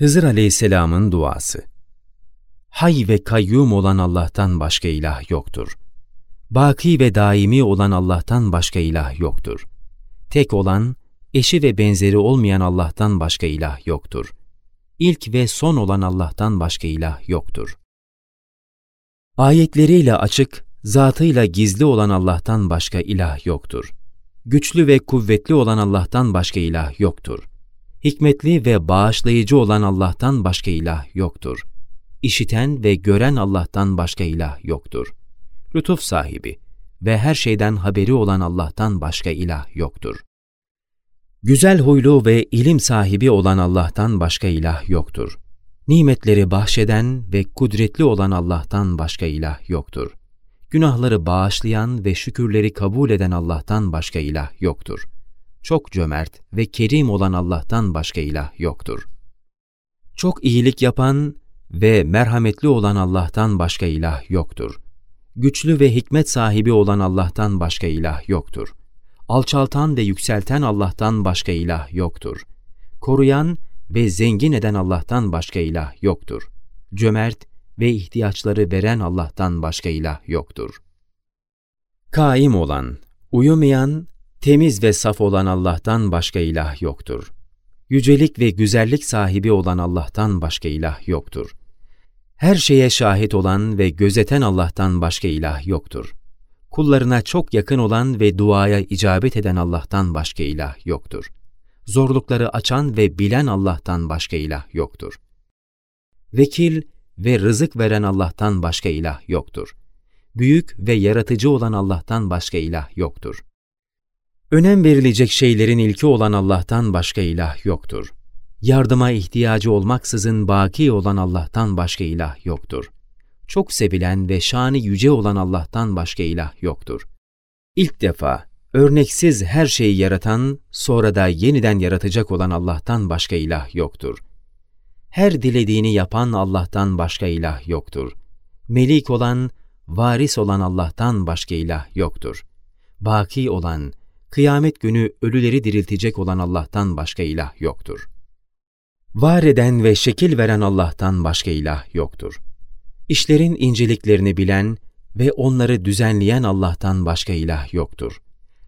Hızır Aleyhisselam'ın duası Hay ve kayyum olan Allah'tan başka ilah yoktur. Baki ve daimi olan Allah'tan başka ilah yoktur. Tek olan, eşi ve benzeri olmayan Allah'tan başka ilah yoktur. İlk ve son olan Allah'tan başka ilah yoktur. Ayetleriyle açık, zatıyla gizli olan Allah'tan başka ilah yoktur. Güçlü ve kuvvetli olan Allah'tan başka ilah yoktur. Hikmetli ve bağışlayıcı olan Allah'tan başka ilah yoktur. İşiten ve gören Allah'tan başka ilah yoktur. Lütuf sahibi ve her şeyden haberi olan Allah'tan başka ilah yoktur. Güzel huylu ve ilim sahibi olan Allah'tan başka ilah yoktur. Nimetleri bahşeden ve kudretli olan Allah'tan başka ilah yoktur. Günahları bağışlayan ve şükürleri kabul eden Allah'tan başka ilah yoktur. Çok cömert ve kerim olan Allah'tan başka ilah yoktur. Çok iyilik yapan ve merhametli olan Allah'tan başka ilah yoktur. Güçlü ve hikmet sahibi olan Allah'tan başka ilah yoktur. Alçaltan ve yükselten Allah'tan başka ilah yoktur. Koruyan ve zengin eden Allah'tan başka ilah yoktur. Cömert ve ihtiyaçları veren Allah'tan başka ilah yoktur. Kaim olan, uyumayan, temiz ve saf olan Allah'tan başka ilah yoktur. Yücelik ve güzellik sahibi olan Allah'tan başka ilah yoktur. Her şeye şahit olan ve gözeten Allah'tan başka ilah yoktur. Kullarına çok yakın olan ve duaya icabet eden Allah'tan başka ilah yoktur. Zorlukları açan ve bilen Allah'tan başka ilah yoktur. Vekil ve rızık veren Allah'tan başka ilah yoktur. Büyük ve yaratıcı olan Allah'tan başka ilah yoktur. Önem verilecek şeylerin ilki olan Allah'tan başka ilah yoktur. Yardıma ihtiyacı olmaksızın baki olan Allah'tan başka ilah yoktur. Çok sevilen ve şanı yüce olan Allah'tan başka ilah yoktur. İlk defa örneksiz her şeyi yaratan, sonra da yeniden yaratacak olan Allah'tan başka ilah yoktur. Her dilediğini yapan Allah'tan başka ilah yoktur. Melik olan, varis olan Allah'tan başka ilah yoktur. Baki olan, kıyamet günü ölüleri diriltecek olan Allah'tan başka ilah yoktur. Var eden ve şekil veren Allah'tan başka ilah yoktur. İşlerin inceliklerini bilen ve onları düzenleyen Allah'tan başka ilah yoktur.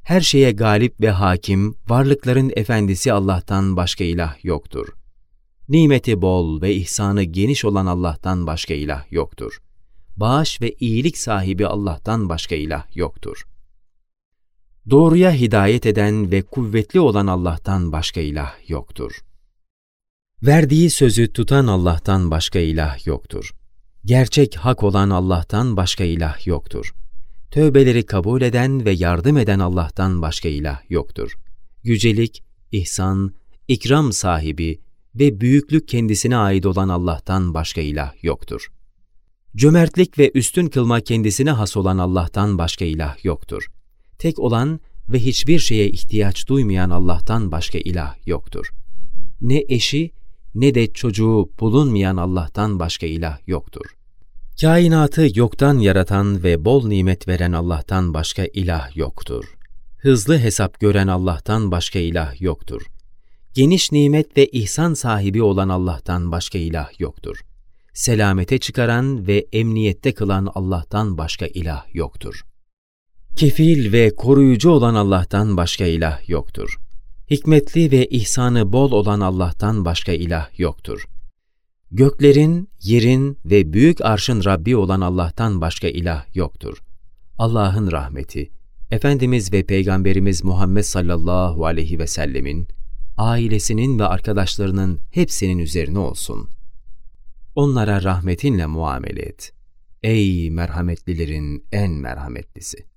Her şeye galip ve hakim, varlıkların efendisi Allah'tan başka ilah yoktur. Nimeti bol ve ihsanı geniş olan Allah'tan başka ilah yoktur. Bağış ve iyilik sahibi Allah'tan başka ilah yoktur. Doğruya hidayet eden ve kuvvetli olan Allah'tan başka ilah yoktur. Verdiği sözü tutan Allah'tan başka ilah yoktur. Gerçek hak olan Allah'tan başka ilah yoktur. Tövbeleri kabul eden ve yardım eden Allah'tan başka ilah yoktur. Yücelik, ihsan, ikram sahibi ve büyüklük kendisine ait olan Allah'tan başka ilah yoktur. Cömertlik ve üstün kılma kendisine has olan Allah'tan başka ilah yoktur. Tek olan ve hiçbir şeye ihtiyaç duymayan Allah'tan başka ilah yoktur. Ne eşi ne de çocuğu bulunmayan Allah'tan başka ilah yoktur. Kainatı yoktan yaratan ve bol nimet veren Allah'tan başka ilah yoktur. Hızlı hesap gören Allah'tan başka ilah yoktur. Geniş nimet ve ihsan sahibi olan Allah'tan başka ilah yoktur. Selamete çıkaran ve emniyette kılan Allah'tan başka ilah yoktur. Kefil ve koruyucu olan Allah'tan başka ilah yoktur. Hikmetli ve ihsanı bol olan Allah'tan başka ilah yoktur. Göklerin, yerin ve büyük arşın Rabbi olan Allah'tan başka ilah yoktur. Allah'ın rahmeti, Efendimiz ve Peygamberimiz Muhammed sallallahu aleyhi ve sellemin, ailesinin ve arkadaşlarının hepsinin üzerine olsun. Onlara rahmetinle muamele et. Ey merhametlilerin en merhametlisi!